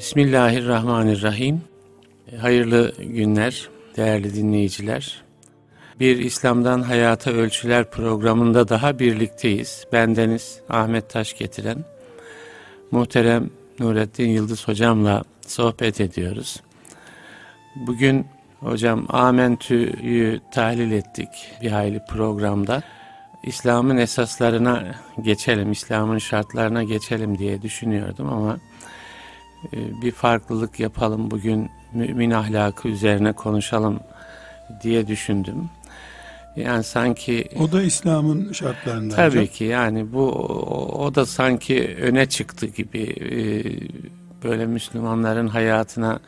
Bismillahirrahmanirrahim. Hayırlı günler değerli dinleyiciler. Bir İslam'dan Hayata Ölçüler programında daha birlikteyiz. Bendeniz Ahmet Taş getiren muhterem Nurettin Yıldız hocamla sohbet ediyoruz. Bugün hocam Amentü'yü tahlil ettik bir hayli programda. İslam'ın esaslarına geçelim, İslam'ın şartlarına geçelim diye düşünüyordum ama e, bir farklılık yapalım bugün mümin ahlakı üzerine konuşalım diye düşündüm. Yani sanki o da İslam'ın şartlarından. Tabii hocam. ki yani bu o, o da sanki öne çıktı gibi e, böyle Müslümanların hayatına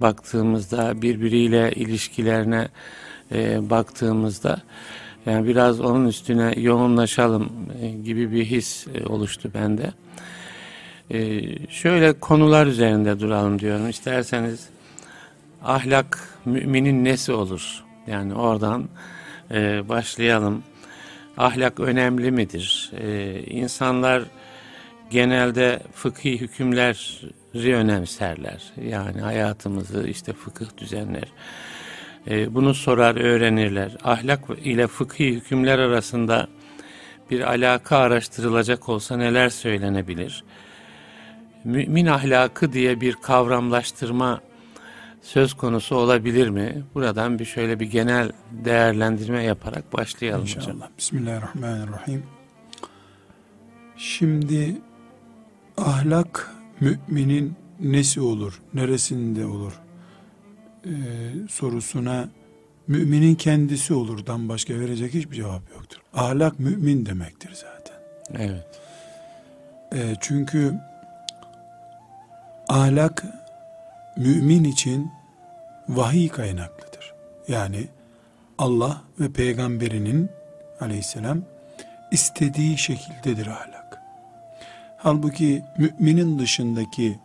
baktığımızda birbiriyle ilişkilerine e, baktığımızda yani biraz onun üstüne yoğunlaşalım e, gibi bir his e, oluştu bende. E, şöyle konular üzerinde duralım diyorum. İsterseniz ahlak müminin nesi olur? Yani oradan e, başlayalım. Ahlak önemli midir? E, insanlar genelde fıkhi hükümleri önemserler. Yani hayatımızı işte fıkıh düzenler. E, bunu sorar, öğrenirler. Ahlak ile fıkhi hükümler arasında bir alaka araştırılacak olsa neler söylenebilir? Mümin ahlakı diye bir kavramlaştırma söz konusu olabilir mi? Buradan bir şöyle bir genel değerlendirme yaparak başlayalım İnşallah. hocam. Bismillahirrahmanirrahim. Şimdi ahlak müminin nesi olur, neresinde olur ee, sorusuna müminin kendisi olurdan başka verecek hiçbir cevap yoktur. Ahlak mümin demektir zaten. Evet. Ee, çünkü ahlak mümin için vahiy kaynaklıdır. Yani Allah ve peygamberinin aleyhisselam istediği şekildedir ahlak. Halbuki müminin dışındaki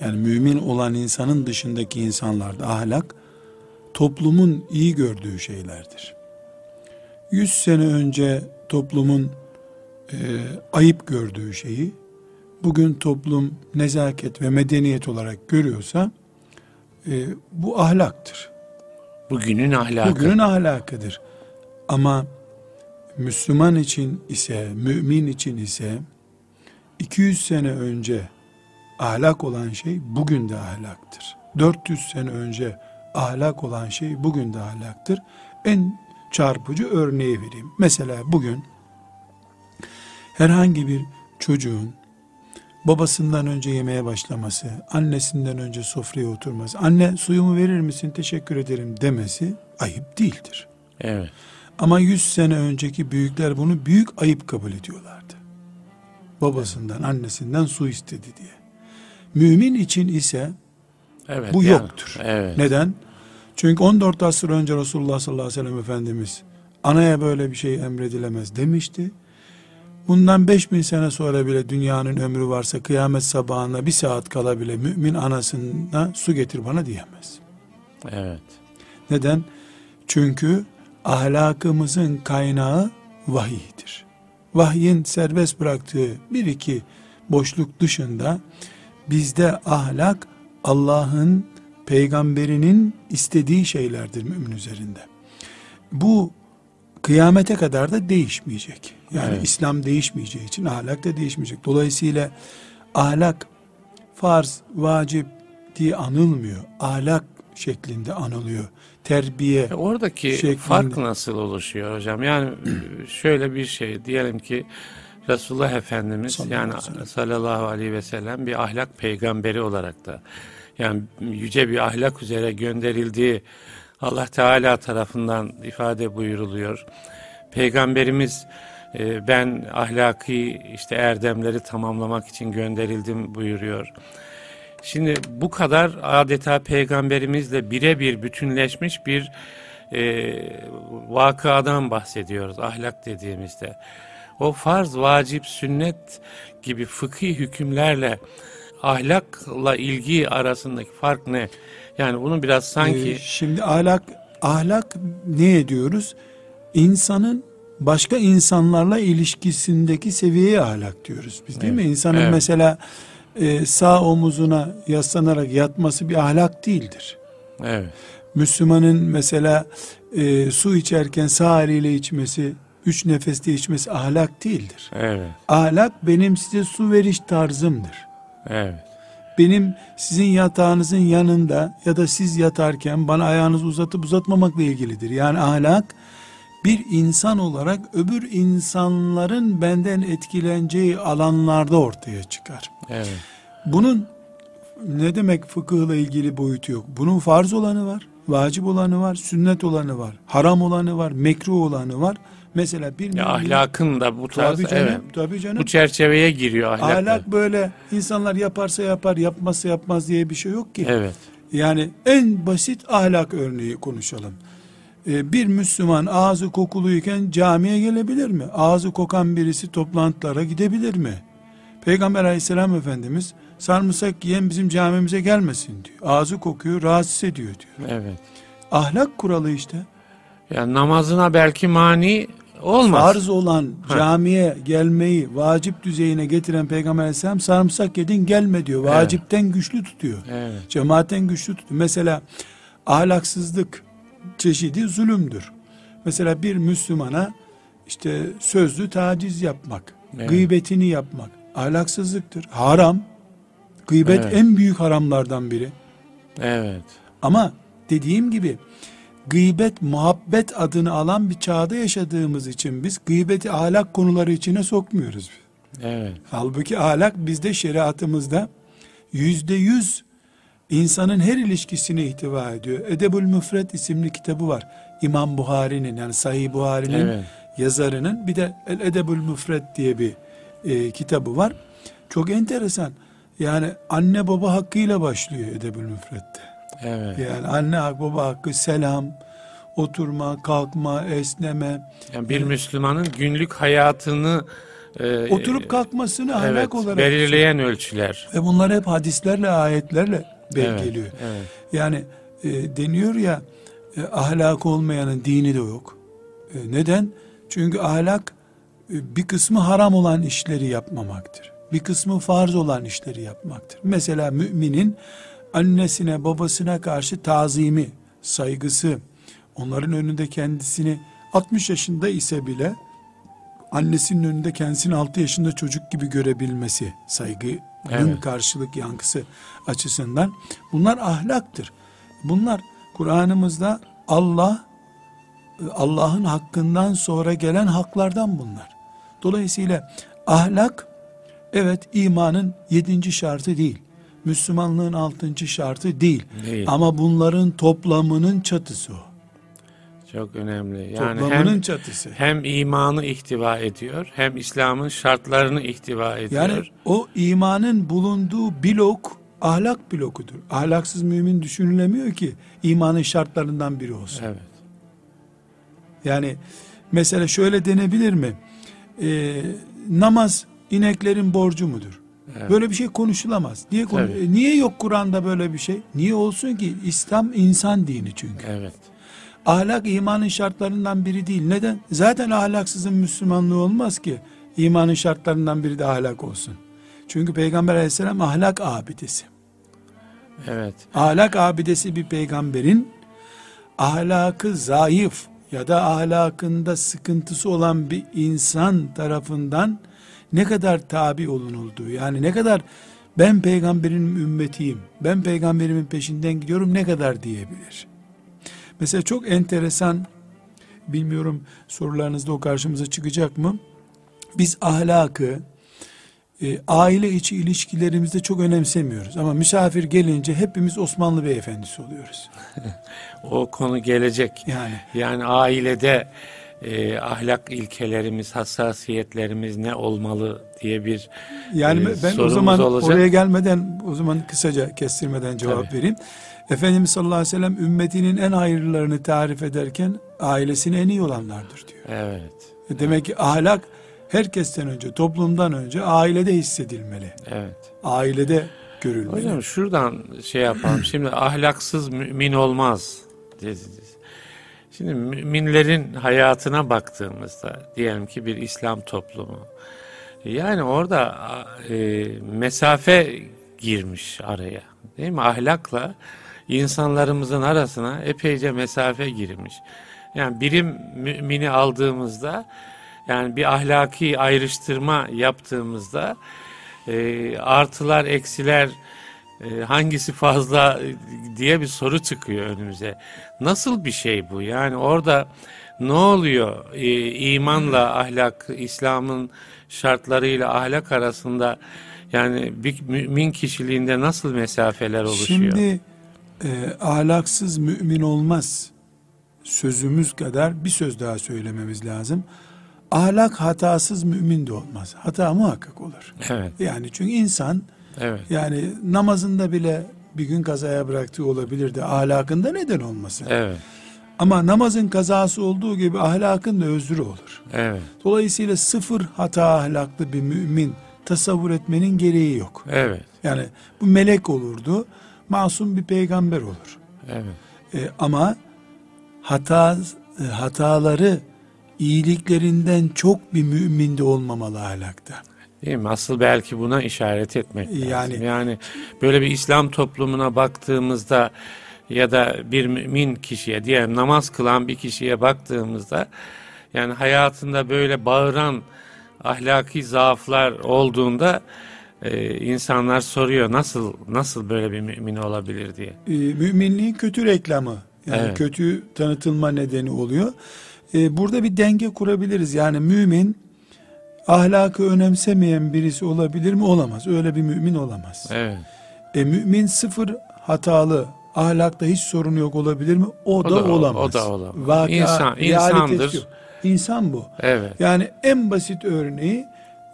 yani mümin olan insanın dışındaki insanlarda ahlak toplumun iyi gördüğü şeylerdir. Yüz sene önce toplumun e, ayıp gördüğü şeyi bugün toplum nezaket ve medeniyet olarak görüyorsa e, bu ahlaktır. Bugünün ahlakı. Bugünün ahlakıdır. Ama Müslüman için ise, mümin için ise 200 sene önce ahlak olan şey bugün de ahlaktır. 400 sene önce ahlak olan şey bugün de ahlaktır. En çarpıcı örneği vereyim. Mesela bugün herhangi bir çocuğun babasından önce yemeye başlaması, annesinden önce sofraya oturması, anne suyumu verir misin teşekkür ederim demesi ayıp değildir. Evet. Ama yüz sene önceki büyükler bunu büyük ayıp kabul ediyorlardı. Babasından, annesinden su istedi diye. Mümin için ise Evet. bu yani, yoktur. Evet. Neden? Çünkü 14 asır önce Resulullah sallallahu aleyhi ve sellem Efendimiz anaya böyle bir şey emredilemez demişti. Bundan 5000 sene sonra bile dünyanın ömrü varsa kıyamet sabahına bir saat kala bile mümin anasına su getir bana diyemez. Evet. Neden? Çünkü ahlakımızın kaynağı vahiydir. Vahyin serbest bıraktığı bir iki boşluk dışında bizde ahlak Allah'ın peygamberinin istediği şeylerdir mümin üzerinde. Bu kıyamete kadar da değişmeyecek. Yani Evet. İslam değişmeyeceği için ahlak da değişmeyecek. Dolayısıyla ahlak farz, vacip diye anılmıyor. Ahlak şeklinde anılıyor. Terbiye. E, Oradaki şeklinde. fark nasıl oluşuyor hocam? Yani şöyle bir şey diyelim ki Resulullah Efendimiz Sallallahu yani aleyhi sallallahu aleyhi ve sellem bir ahlak peygamberi olarak da yani yüce bir ahlak üzere gönderildiği Allah Teala tarafından ifade buyuruluyor. Peygamberimiz e, ben ahlaki işte erdemleri tamamlamak için gönderildim buyuruyor. Şimdi bu kadar adeta peygamberimizle birebir bütünleşmiş bir e, vakıadan bahsediyoruz ahlak dediğimizde. O farz, vacip, sünnet gibi fıkhi hükümlerle ahlakla ilgi arasındaki fark ne? Yani bunu biraz sanki Ee, şimdi ahlak ahlak ne ediyoruz? İnsanın başka insanlarla ilişkisindeki seviyeye ahlak diyoruz biz değil mi? Evet, İnsanın evet. mesela e, sağ omuzuna yaslanarak yatması bir ahlak değildir. Evet. Müslümanın mesela e, su içerken sağ eliyle içmesi, üç nefeste içmesi ahlak değildir. Evet. Ahlak benim size su veriş tarzımdır. Evet. Benim sizin yatağınızın yanında ya da siz yatarken bana ayağınızı uzatıp uzatmamakla ilgilidir. Yani ahlak bir insan olarak öbür insanların benden etkileneceği alanlarda ortaya çıkar. Evet. Bunun ne demek fıkıhla ilgili boyutu yok. Bunun farz olanı var, vacip olanı var, sünnet olanı var, haram olanı var, mekruh olanı var. Mesela bir Ya ahlakın da bu tarz tabii canım, evet. tabii canım. Bu çerçeveye giriyor ahlak. Ahlak böyle insanlar yaparsa yapar, yapmazsa yapmaz diye bir şey yok ki. Evet. Yani en basit ahlak örneği konuşalım. Ee, bir Müslüman ağzı kokuluyken camiye gelebilir mi? Ağzı kokan birisi toplantılara gidebilir mi? Peygamber aleyhisselam efendimiz sarımsak yiyen bizim camimize gelmesin diyor. Ağzı kokuyor, rahatsız ediyor diyor. Evet. Ahlak kuralı işte. Ya namazına belki mani olmaz. Farz olan Ha. camiye gelmeyi vacip düzeyine getiren Peygamber aleyhisselam sarımsak yedin gelme diyor. Evet. Vacipten güçlü tutuyor. Evet. Cemaatten güçlü tutuyor. Mesela ahlaksızlık çeşidi zulümdür. Mesela bir Müslümana işte sözlü taciz yapmak, Evet. gıybetini yapmak ahlaksızlıktır. Haram. Gıybet Evet. en büyük haramlardan biri. Evet. Ama dediğim gibi gıybet muhabbet adını alan bir çağda yaşadığımız için biz gıybeti ahlak konuları içine sokmuyoruz. Evet. Halbuki ahlak bizde şeriatımızda yüzde yüz insanın her ilişkisini ihtiva ediyor. Edebül Müfret isimli kitabı var. İmam Buhari'nin yani Sahih Buhari'nin Evet. yazarının bir de El Edebül Müfret diye bir e, kitabı var. Çok enteresan. Yani anne baba hakkıyla başlıyor Edebül Müfret'te. Evet. Yani anne hak baba hakkı selam, oturma, kalkma, esneme, Yani bir Müslümanın günlük hayatını e, oturup kalkmasını ahlak evet, olarak belirleyen ölçüler. Ve bunlar hep hadislerle, ayetlerle belgeliyor. Evet, evet. Yani e, deniyor ya e, ahlak olmayanın dini de yok. E, neden? Çünkü ahlak e, bir kısmı haram olan işleri yapmamaktır. Bir kısmı farz olan işleri yapmaktır. Mesela müminin annesine babasına karşı tazimi, saygısı, onların önünde kendisini 60 yaşında ise bile annesinin önünde kendisini 6 yaşında çocuk gibi görebilmesi saygının Evet. karşılık yankısı açısından bunlar ahlaktır. Bunlar Kur'an'ımızda Allah Allah'ın hakkından sonra gelen haklardan bunlar. Dolayısıyla ahlak evet imanın yedinci şartı değil. Müslümanlığın altıncı şartı değil. Değil. Ama bunların toplamının çatısı o. Çok önemli. Yani toplamının hem, çatısı. hem imanı ihtiva ediyor, hem İslam'ın şartlarını ihtiva ediyor. Yani o imanın bulunduğu blok ahlak blokudur. Ahlaksız mümin düşünülemiyor ki imanın şartlarından biri olsun. evet. Yani mesela şöyle denebilir mi? Ee, namaz ineklerin borcu mudur? Evet. Böyle bir şey konuşulamaz. Niye konu- Tabii. E, niye yok Kur'an'da böyle bir şey? Niye olsun ki? İslam insan dini çünkü. Evet. Ahlak imanın şartlarından biri değil. Neden? Zaten ahlaksızın Müslümanlığı olmaz ki. İmanın şartlarından biri de ahlak olsun. Çünkü Peygamber aleyhisselam ahlak abidesi. Evet. Ahlak abidesi bir peygamberin ahlakı zayıf ya da ahlakında sıkıntısı olan bir insan tarafından ne kadar tabi olunulduğu yani ne kadar ben peygamberin ümmetiyim, ben peygamberimin peşinden gidiyorum ne kadar diyebilir. Mesela çok enteresan, bilmiyorum sorularınızda o karşımıza çıkacak mı? Biz ahlakı e, aile içi ilişkilerimizde çok önemsemiyoruz. Ama misafir gelince hepimiz Osmanlı beyefendisi oluyoruz. O konu gelecek. Yani Yani ailede e, ahlak ilkelerimiz, hassasiyetlerimiz ne olmalı diye bir yani e, ben o zaman olacak. oraya gelmeden o zaman kısaca kestirmeden cevap Tabii. vereyim. Efendimiz sallallahu aleyhi ve sellem ümmetinin en hayırlılarını tarif ederken ailesine en iyi olanlardır diyor. Evet. E Demek ki ahlak herkesten önce, toplumdan önce ailede hissedilmeli. Evet. Ailede görülmeli. Hocam şuradan şey yapalım. Şimdi ahlaksız mümin olmaz. Şimdi müminlerin hayatına baktığımızda diyelim ki bir İslam toplumu Yani orada e, mesafe girmiş araya. Değil mi? Ahlakla insanlarımızın arasına epeyce mesafe girmiş. Yani birim mümini aldığımızda yani bir ahlaki ayrıştırma yaptığımızda e, artılar eksiler e, hangisi fazla diye bir soru çıkıyor önümüze. Nasıl bir şey bu? Yani orada ne oluyor? E, imanla ahlak, İslam'ın şartlarıyla ahlak arasında yani bir mümin kişiliğinde nasıl mesafeler oluşuyor? Şimdi e, ahlaksız mümin olmaz sözümüz kadar bir söz daha söylememiz lazım. Ahlak hatasız mümin de olmaz. Hata muhakkak olur. Evet. Yani çünkü insan Evet. yani namazında bile bir gün kazaya bıraktığı olabilir de ahlakında neden olmasın? Evet. Ama namazın kazası olduğu gibi ahlakın da özrü olur. Evet. Dolayısıyla sıfır hata ahlaklı bir mümin tasavvur etmenin gereği yok. Evet. Yani bu melek olurdu, masum bir peygamber olur. Evet. E, ama hata e, hataları iyiliklerinden çok bir müminde olmamalı ahlakta. Değil mi? Asıl belki buna işaret etmek lazım. Yani- Yani böyle bir İslam toplumuna baktığımızda ya da bir mümin kişiye diyelim namaz kılan bir kişiye baktığımızda yani hayatında böyle bağıran ahlaki zaaflar olduğunda e, insanlar soruyor nasıl nasıl böyle bir mümin olabilir diye. E, müminliğin kötü reklamı, yani Evet. kötü tanıtılma nedeni oluyor. E, burada bir denge kurabiliriz. Yani mümin ahlakı önemsemeyen birisi olabilir mi? Olamaz. Öyle bir mümin olamaz. Evet. E, mümin sıfır hatalı, ahlakta hiç sorun yok olabilir mi? O, O da, da- olamaz. o da olamaz. Vaka, İnsan- insandır. yok. İnsan bu. Evet. Yani en basit örneği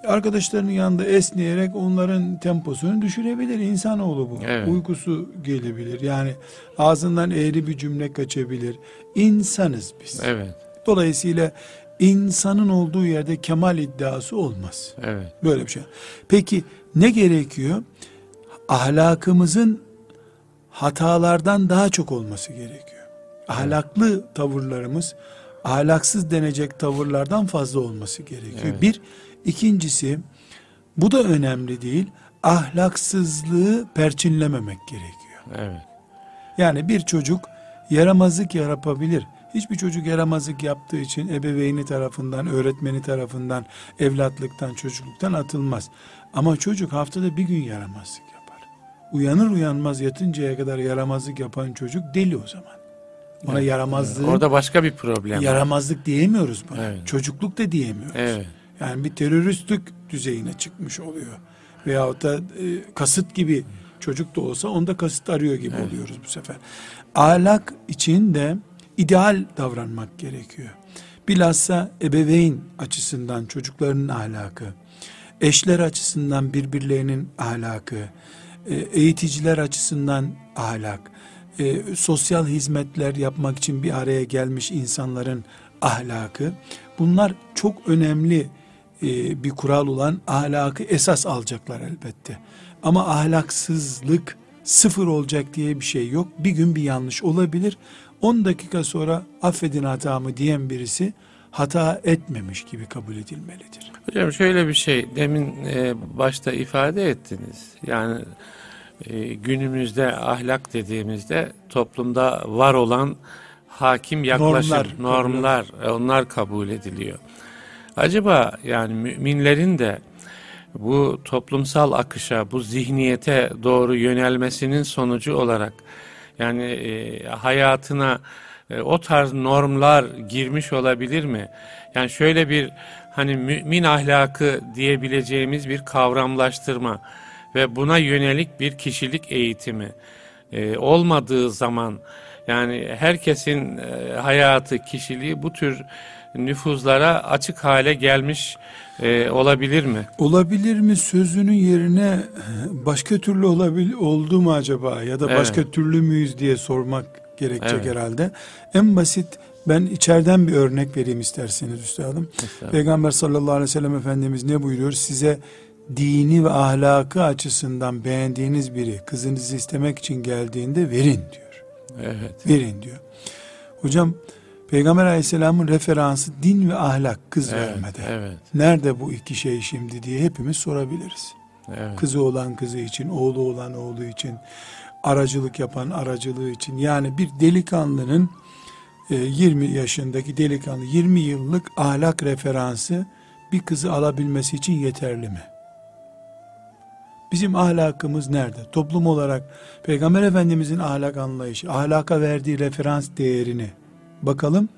arkadaşlarının yanında esneyerek onların temposunu düşürebilir. İnsanoğlu bu. Evet. Uykusu gelebilir. Yani ağzından eğri bir cümle kaçabilir. İnsanız biz. Evet. Dolayısıyla insanın olduğu yerde kemal iddiası olmaz. Evet. Böyle bir şey. Peki ne gerekiyor? Ahlakımızın hatalardan daha çok olması gerekiyor. Ahlaklı tavırlarımız ahlaksız denecek tavırlardan fazla olması gerekiyor. Evet. Bir, ikincisi bu da önemli değil. Ahlaksızlığı perçinlememek gerekiyor. Evet. Yani bir çocuk yaramazlık yapabilir. Hiçbir çocuk yaramazlık yaptığı için ebeveyni tarafından, öğretmeni tarafından, evlatlıktan, çocukluktan atılmaz. Ama çocuk haftada bir gün yaramazlık yapar. Uyanır uyanmaz yatıncaya kadar yaramazlık yapan çocuk deli o zaman. Ona Evet. yaramazlığı, Orada başka bir problem. var. yaramazlık diyemiyoruz buna. Evet. Çocukluk da diyemiyoruz. Evet. Yani bir teröristlük düzeyine çıkmış oluyor. Veyahut da e, kasıt gibi çocuk da olsa onda kasıt arıyor gibi oluyoruz bu sefer. Ahlak için de ideal davranmak gerekiyor. Bilhassa ebeveyn açısından çocukların ahlakı, eşler açısından birbirlerinin ahlakı, e, eğiticiler açısından ahlak, e, sosyal hizmetler yapmak için bir araya gelmiş insanların ahlakı, bunlar çok önemli e, bir kural olan ahlakı esas alacaklar elbette. Ama ahlaksızlık sıfır olacak diye bir şey yok. Bir gün bir yanlış olabilir. 10 dakika sonra affedin hatamı diyen birisi hata etmemiş gibi kabul edilmelidir. Hocam şöyle bir şey demin e, başta ifade ettiniz. Yani e, günümüzde ahlak dediğimizde toplumda var olan hakim yaklaşım, Normlar, normlar, e, onlar kabul ediliyor. Acaba yani müminlerin de bu toplumsal akışa, bu zihniyete doğru yönelmesinin sonucu olarak yani e, hayatına e, o tarz normlar girmiş olabilir mi? Yani şöyle bir hani mümin ahlakı diyebileceğimiz bir kavramlaştırma ve buna yönelik bir kişilik eğitimi e, olmadığı zaman yani herkesin e, hayatı, kişiliği bu tür nüfuzlara açık hale gelmiş e, olabilir mi? Olabilir mi sözünün yerine başka türlü olabil oldu mu acaba ya da Evet. başka türlü müyüz diye sormak gerekecek Evet. herhalde. En basit ben içeriden bir örnek vereyim isterseniz üstadım. Peygamber sallallahu aleyhi ve sellem Efendimiz ne buyuruyor? Size dini ve ahlakı açısından beğendiğiniz biri kızınızı istemek için geldiğinde verin diyor. Evet. Verin diyor. Hocam Peygamber aleyhisselamın referansı din ve ahlak kız Evet, vermede. evet, Nerede bu iki şey şimdi diye hepimiz sorabiliriz. evet. Kızı olan kızı için, oğlu olan oğlu için, aracılık yapan aracılığı için. Yani bir delikanlının e, 20 yaşındaki delikanlı 20 yıllık ahlak referansı bir kızı alabilmesi için yeterli mi? Bizim ahlakımız nerede? Toplum olarak Peygamber Efendimizin ahlak anlayışı, ahlaka verdiği referans değerini bakalım.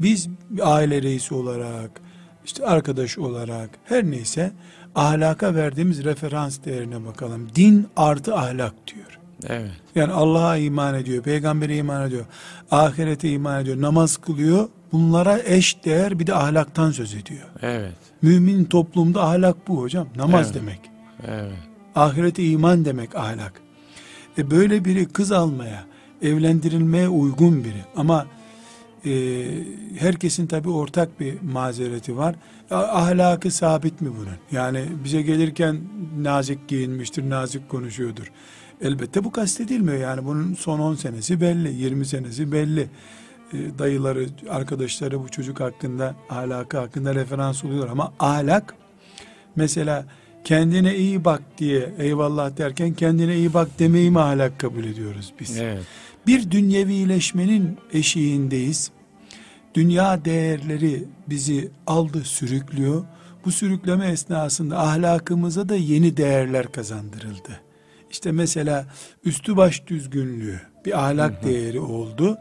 Biz aile reisi olarak, işte arkadaş olarak her neyse ahlaka verdiğimiz referans değerine bakalım. Din artı ahlak diyor. Evet, Yani Allah'a iman ediyor, peygambere iman ediyor, ahirete iman ediyor, namaz kılıyor. Bunlara eş değer bir de ahlaktan söz ediyor. evet, Mümin toplumda ahlak bu hocam. Namaz Evet. demek. evet. Ahirete iman demek ahlak. E böyle biri kız almaya, evlendirilmeye uygun biri. Ama e, herkesin tabi ortak bir mazereti var. Ahlakı sabit mi bunun? Yani bize gelirken nazik giyinmiştir, nazik konuşuyordur. Elbette bu kastedilmiyor yani bunun son 10 senesi belli, 20 senesi belli. E, dayıları, arkadaşları bu çocuk hakkında, ahlakı hakkında referans oluyor ama ahlak mesela kendine iyi bak diye eyvallah derken kendine iyi bak demeyi mi ahlak kabul ediyoruz biz? Evet, Bir dünyevileşmenin eşiğindeyiz. Dünya değerleri bizi aldı, sürüklüyor. Bu sürükleme esnasında ahlakımıza da yeni değerler kazandırıldı. İşte mesela üstü baş düzgünlüğü bir ahlak değeri oldu.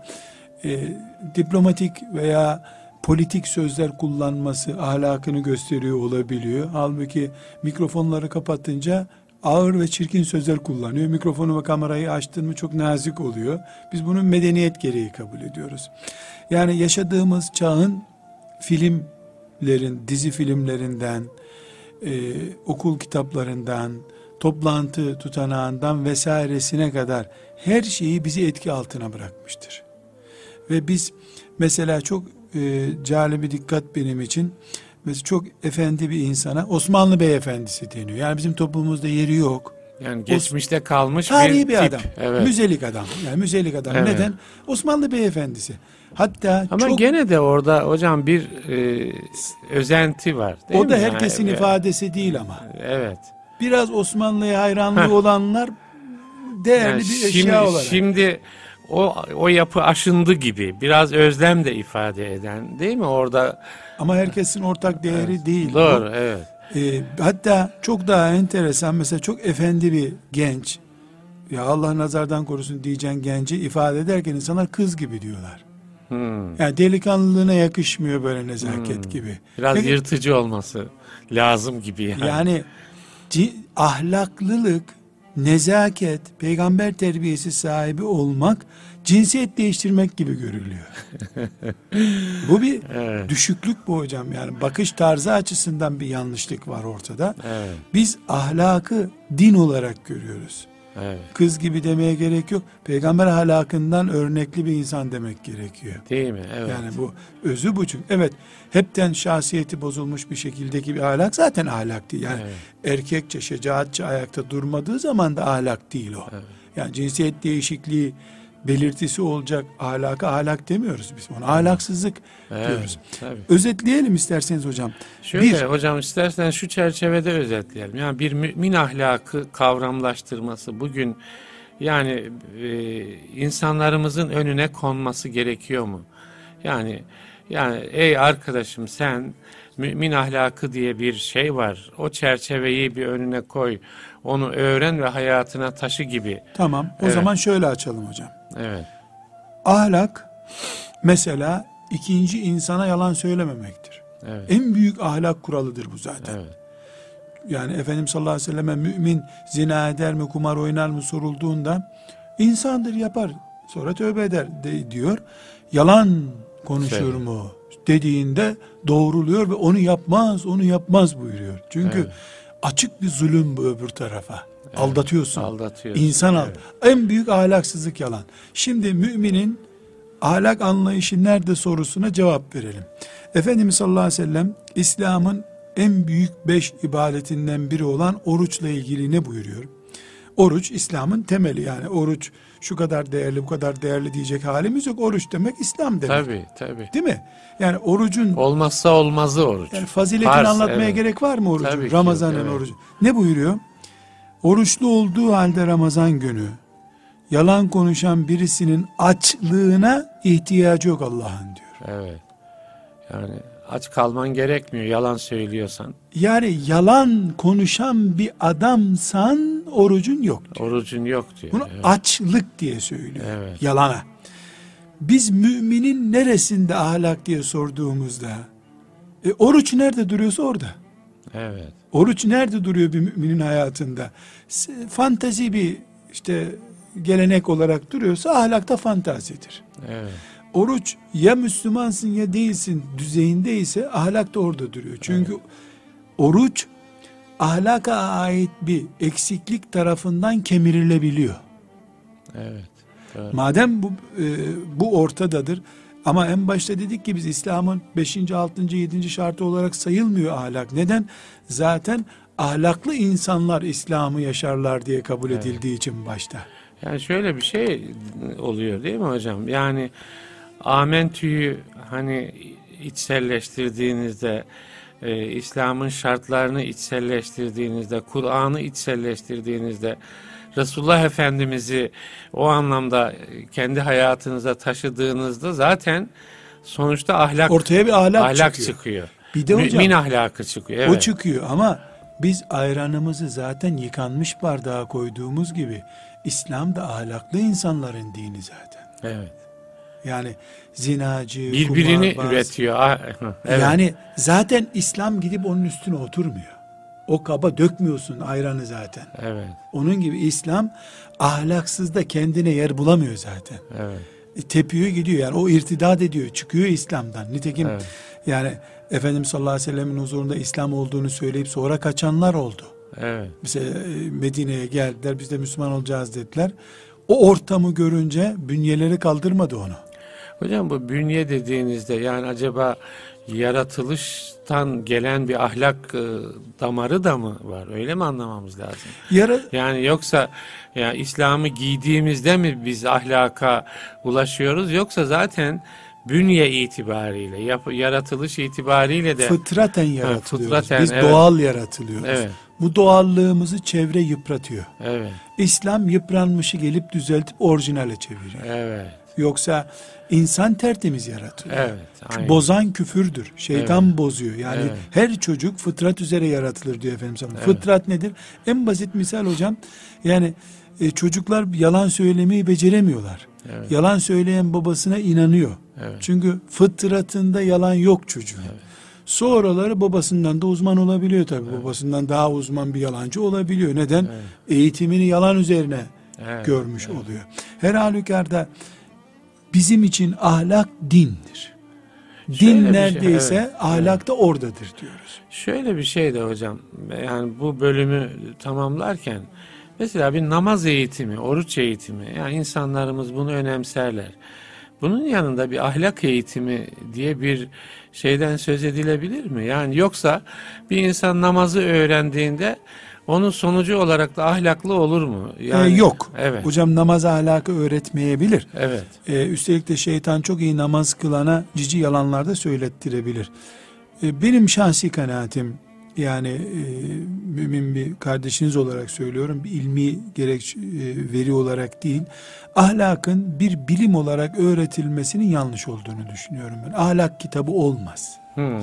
Ee, diplomatik veya politik sözler kullanması ahlakını gösteriyor olabiliyor. Halbuki mikrofonları kapatınca ağır ve çirkin sözler kullanıyor. Mikrofonu ve kamerayı açtın mı çok nazik oluyor. Biz bunu medeniyet gereği kabul ediyoruz. Yani yaşadığımız çağın filmlerin, dizi filmlerinden, e, okul kitaplarından, toplantı tutanağından vesairesine kadar her şeyi bizi etki altına bırakmıştır. Ve biz mesela çok e, cali bir dikkat benim için mesela çok efendi bir insana Osmanlı beyefendisi deniyor. Yani bizim toplumumuzda yeri yok. yani geçmişte kalmış Tarihi bir, tip. adam. Evet. Müzelik adam. Yani müzelik adam. Evet. Neden? Osmanlı beyefendisi. Hatta Ama çok gene de orada hocam bir e, özenti var. Değil o da mi? herkesin Yani, ifadesi değil ama. Evet. Biraz Osmanlı'ya hayranlığı Heh. olanlar değerli Yani bir şimdi, eşya olarak. Şimdi o o yapı aşındı gibi biraz özlem de ifade eden değil mi orada? Ama herkesin ortak değeri değil. bu. Doğru evet. Ee, hatta çok daha enteresan mesela çok efendi bir genç ya Allah nazardan korusun diyeceğin genci ifade ederken insanlar kız gibi diyorlar. Hmm. Yani delikanlılığına yakışmıyor böyle nezaket Hmm. gibi. Biraz Peki- yırtıcı olması lazım gibi yani. Yani ahlaklılık, nezaket, peygamber terbiyesi sahibi olmak cinsiyet değiştirmek gibi görülüyor. bu bir Evet. düşüklük bu hocam. Yani bakış tarzı açısından bir yanlışlık var ortada. Evet. Biz ahlakı din olarak görüyoruz. Evet. Kız gibi demeye gerek yok. Peygamber ahlakından örnekli bir insan demek gerekiyor. Değil mi? Evet. Yani bu özü bu çünkü. Evet hepten şahsiyeti bozulmuş bir şekildeki bir ahlak zaten ahlak değil. Yani Evet. erkekçe, şecaatçe ayakta durmadığı zaman da ahlak değil o. Evet. Yani cinsiyet değişikliği belirtisi olacak ahlaka ahlak demiyoruz biz. Ona ahlaksızlık Evet, diyoruz. tabii. Özetleyelim isterseniz hocam. Şöyle Bir- hocam istersen şu çerçevede özetleyelim. Yani bir mümin ahlakı kavramlaştırması bugün yani e, insanlarımızın önüne konması gerekiyor mu? Yani yani ey arkadaşım sen mümin ahlakı diye bir şey var. O çerçeveyi bir önüne koy. Onu öğren ve hayatına taşı gibi. Tamam. O Evet. zaman şöyle açalım hocam. Evet. Ahlak mesela ikinci insana yalan söylememektir. Evet. En büyük ahlak kuralıdır bu zaten. Evet. Yani Efendimiz sallallahu aleyhi ve selleme mümin zina eder mi, kumar oynar mı sorulduğunda insandır yapar. Sonra tövbe eder de, diyor. Yalan konuşur Söyle. mu dediğinde doğruluyor ve onu yapmaz, onu yapmaz buyuruyor. Çünkü Evet. açık bir zulüm bu öbür tarafa. Aldatıyorsun. Aldatıyorsun. İnsan al. Evet. En büyük ahlaksızlık yalan. Şimdi müminin ahlak anlayışı nerede sorusuna cevap verelim. Efendimiz sallallahu aleyhi ve sellem İslam'ın en büyük beş ibadetinden biri olan oruçla ilgili ne buyuruyor? Oruç İslam'ın temeli yani oruç şu kadar değerli bu kadar değerli diyecek halimiz yok. Oruç demek İslam demek. Tabii tabii. Değil mi? Yani orucun Olmazsa olmazı oruç. yani faziletini Farz, anlatmaya evet. gerek var mı orucun? Ramazan'ın evet. orucu. Ne buyuruyor? Oruçlu olduğu halde Ramazan günü yalan konuşan birisinin açlığına ihtiyacı yok Allah'ın diyor. Evet. Yani aç kalman gerekmiyor yalan söylüyorsan. Yani yalan konuşan bir adamsan orucun yok diyor. Orucun yok diyor. Bunu Evet. açlık diye söylüyor. Evet. Yalana. Biz müminin neresinde ahlak diye sorduğumuzda e, oruç nerede duruyorsa orada. Evet. Oruç nerede duruyor bir müminin hayatında? Fantazi bir işte gelenek olarak duruyorsa ahlakta fantazidir. Evet. Oruç ya Müslümansın ya değilsin düzeyinde ise ahlak da orada duruyor. Çünkü oruç ahlaka ait bir eksiklik tarafından kemirilebiliyor. Evet. Doğru. Madem bu e, bu ortadadır ama en başta dedik ki biz İslam'ın 5. 6. 7. şartı olarak sayılmıyor ahlak. Neden? Zaten ahlaklı insanlar İslam'ı yaşarlar diye kabul Evet. edildiği için başta. Yani şöyle bir şey oluyor değil mi hocam? Yani amentüyü hani içselleştirdiğinizde e, İslam'ın şartlarını içselleştirdiğinizde, Kur'an'ı içselleştirdiğinizde Resulullah Efendimiz'i o anlamda e, kendi hayatınıza taşıdığınızda zaten sonuçta ahlak Ortaya bir ahlak, ahlak çıkıyor. çıkıyor. Bir de hocam Mümin ahlakı çıkıyor. Evet. o çıkıyor ama biz ayranımızı zaten yıkanmış bardağa koyduğumuz gibi İslam da ahlaklı insanların dini zaten. evet. Yani zinacı, Birbirini kumarbaz, üretiyor. Ah, Evet. Yani zaten İslam gidip onun üstüne oturmuyor. O kaba dökmüyorsun ayranı zaten. evet. Onun gibi İslam ahlaksız da kendine yer bulamıyor zaten. Evet. E, tepiyor gidiyor yani o irtidat ediyor çıkıyor İslam'dan. Nitekim Evet. yani Efendimiz sallallahu aleyhi ve sellemin huzurunda İslam olduğunu söyleyip sonra kaçanlar oldu. Evet. Mesela Medine'ye geldiler biz de Müslüman olacağız dediler. O ortamı görünce bünyeleri kaldırmadı onu. Hocam bu bünye dediğinizde yani acaba yaratılıştan gelen bir ahlak e, damarı da mı var? Öyle mi anlamamız lazım? Yara, Yani yoksa ya İslam'ı giydiğimizde mi biz ahlaka ulaşıyoruz yoksa zaten bünye itibariyle, yap- yaratılış itibariyle de fıtraten yaratılıyoruz. fıtraten, Biz evet. doğal yaratılıyoruz. Evet. Bu doğallığımızı çevre yıpratıyor. evet, İslam yıpranmışı gelip düzeltip orijinale çeviriyor. evet, Yoksa insan tertemiz yaratılıyor. evet, aynen. Bozan küfürdür. Şeytan bozuyor. Yani Evet. her çocuk fıtrat üzere yaratılır diyor Efendimiz. Evet. Fıtrat nedir? En basit misal hocam. Yani e, çocuklar yalan söylemeyi beceremiyorlar. Evet. Yalan söyleyen babasına inanıyor. Evet. Çünkü fıtratında yalan yok çocuğun. Sonraları babasından da uzman olabiliyor tabii. Babasından daha uzman bir yalancı olabiliyor. Neden? Evet. Eğitimini yalan üzerine Evet, görmüş evet. oluyor. Her halükarda bizim için ahlak dindir. Şöyle Din şey, neredeyse evet, ahlak da oradadır diyoruz. Şöyle bir şey de hocam, yani bu bölümü tamamlarken mesela bir namaz eğitimi, oruç eğitimi, yani insanlarımız bunu önemserler. Bunun yanında bir ahlak eğitimi diye bir şeyden söz edilebilir mi? Yani yoksa bir insan namazı öğrendiğinde onun sonucu olarak da ahlaklı olur mu? Yani, Ee, yok. Evet. Hocam namaz ahlakı öğretmeyebilir. Evet. Ee, üstelik de şeytan çok iyi namaz kılana cici yalanlar da söylettirebilir. Ee, benim şahsi kanaatim yani e, mümin bir kardeşiniz olarak söylüyorum bir ilmi gerek e, veri olarak değil ahlakın bir bilim olarak öğretilmesinin yanlış olduğunu düşünüyorum ben. Ahlak kitabı olmaz. Hmm.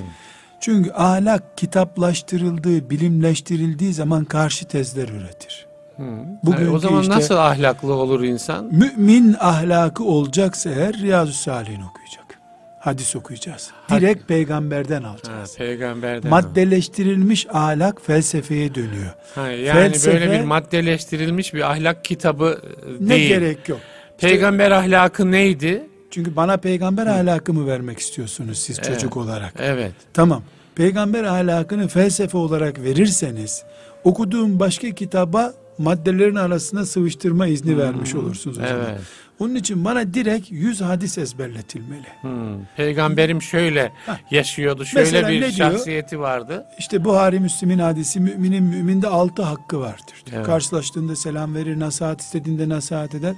Çünkü ahlak kitaplaştırıldığı, bilimleştirildiği zaman karşı tezler üretir. Hmm. Bugünkü o zaman işte- nasıl ahlaklı olur insan? Mümin ahlakı olacaksa eğer Riyazu Salih'in okuyacak. Hadis okuyacağız. Direkt peygamberden Ha, alacağız. peygamberden. Maddeleştirilmiş ahlak felsefeye dönüyor. Ha, yani Felsefe- böyle bir maddeleştirilmiş bir ahlak kitabı e, Ne değil. gerek yok. İşte Peygamber ahlakı neydi? Çünkü bana peygamber ahlakımı vermek istiyorsunuz siz Evet. çocuk olarak. Evet. Tamam. Peygamber ahlakını felsefe olarak verirseniz okuduğum başka kitaba maddelerin arasına sıvıştırma izni vermiş olursunuz. zaman. Hmm, Evet. Onun için bana direkt 100 hadis ezberletilmeli. Hmm. Peygamberim şöyle Heh. yaşıyordu, şöyle Mesela bir ne diyor? şahsiyeti vardı. İşte Buhari Müslim'in hadisi müminin müminde altı hakkı vardır. diyor. Evet. Karşılaştığında selam verir, nasihat istediğinde nasihat eder.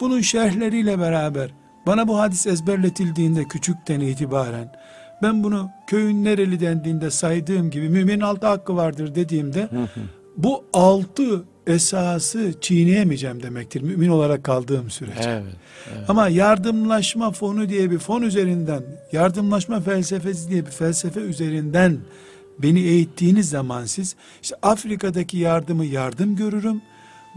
Bunun şerhleriyle beraber bana bu hadis ezberletildiğinde küçükten itibaren ben bunu köyün nereli dendiğinde saydığım gibi müminin altı hakkı vardır dediğimde bu altı esası çiğneyemeyeceğim demektir mümin olarak kaldığım sürece. Evet. evet. Ama yardımlaşma fonu diye bir fon üzerinden, yardımlaşma felsefesi diye bir felsefe üzerinden beni eğittiğiniz zaman siz, işte Afrika'daki yardımı yardım görürüm.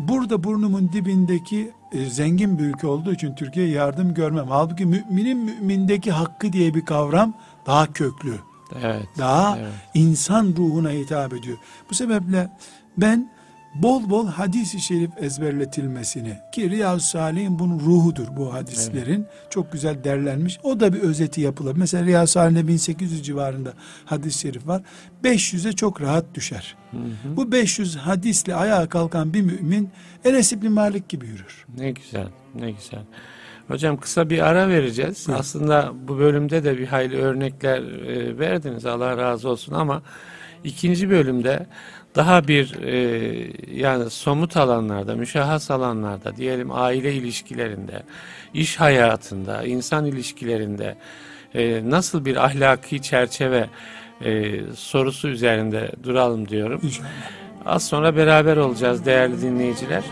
Burada burnumun dibindeki e, zengin bir ülke olduğu için Türkiye yardım görmem. Halbuki müminin mümindeki hakkı diye bir kavram daha köklü, Evet. daha evet. insan ruhuna hitap ediyor. Bu sebeple ben bol bol hadis-i şerif ezberletilmesini ki Riyazu Salih'in bunun ruhudur bu hadislerin. Çok güzel derlenmiş. O da bir özeti yapılır. Mesela Riyazu Salih'de 1800 civarında hadis-i şerif var. 500'e çok rahat düşer. Bu 500 hadisle ayağa kalkan bir mümin Enes İbni Malik gibi yürür. Ne güzel, ne güzel. Hocam kısa bir ara vereceğiz. Buyurun. Aslında bu bölümde de bir hayli örnekler e, verdiniz. Allah razı olsun ama ikinci bölümde daha bir e, yani somut alanlarda, müşahhas alanlarda diyelim aile ilişkilerinde, iş hayatında, insan ilişkilerinde e, nasıl bir ahlaki çerçeve e, sorusu üzerinde duralım diyorum. Az sonra beraber olacağız değerli dinleyiciler.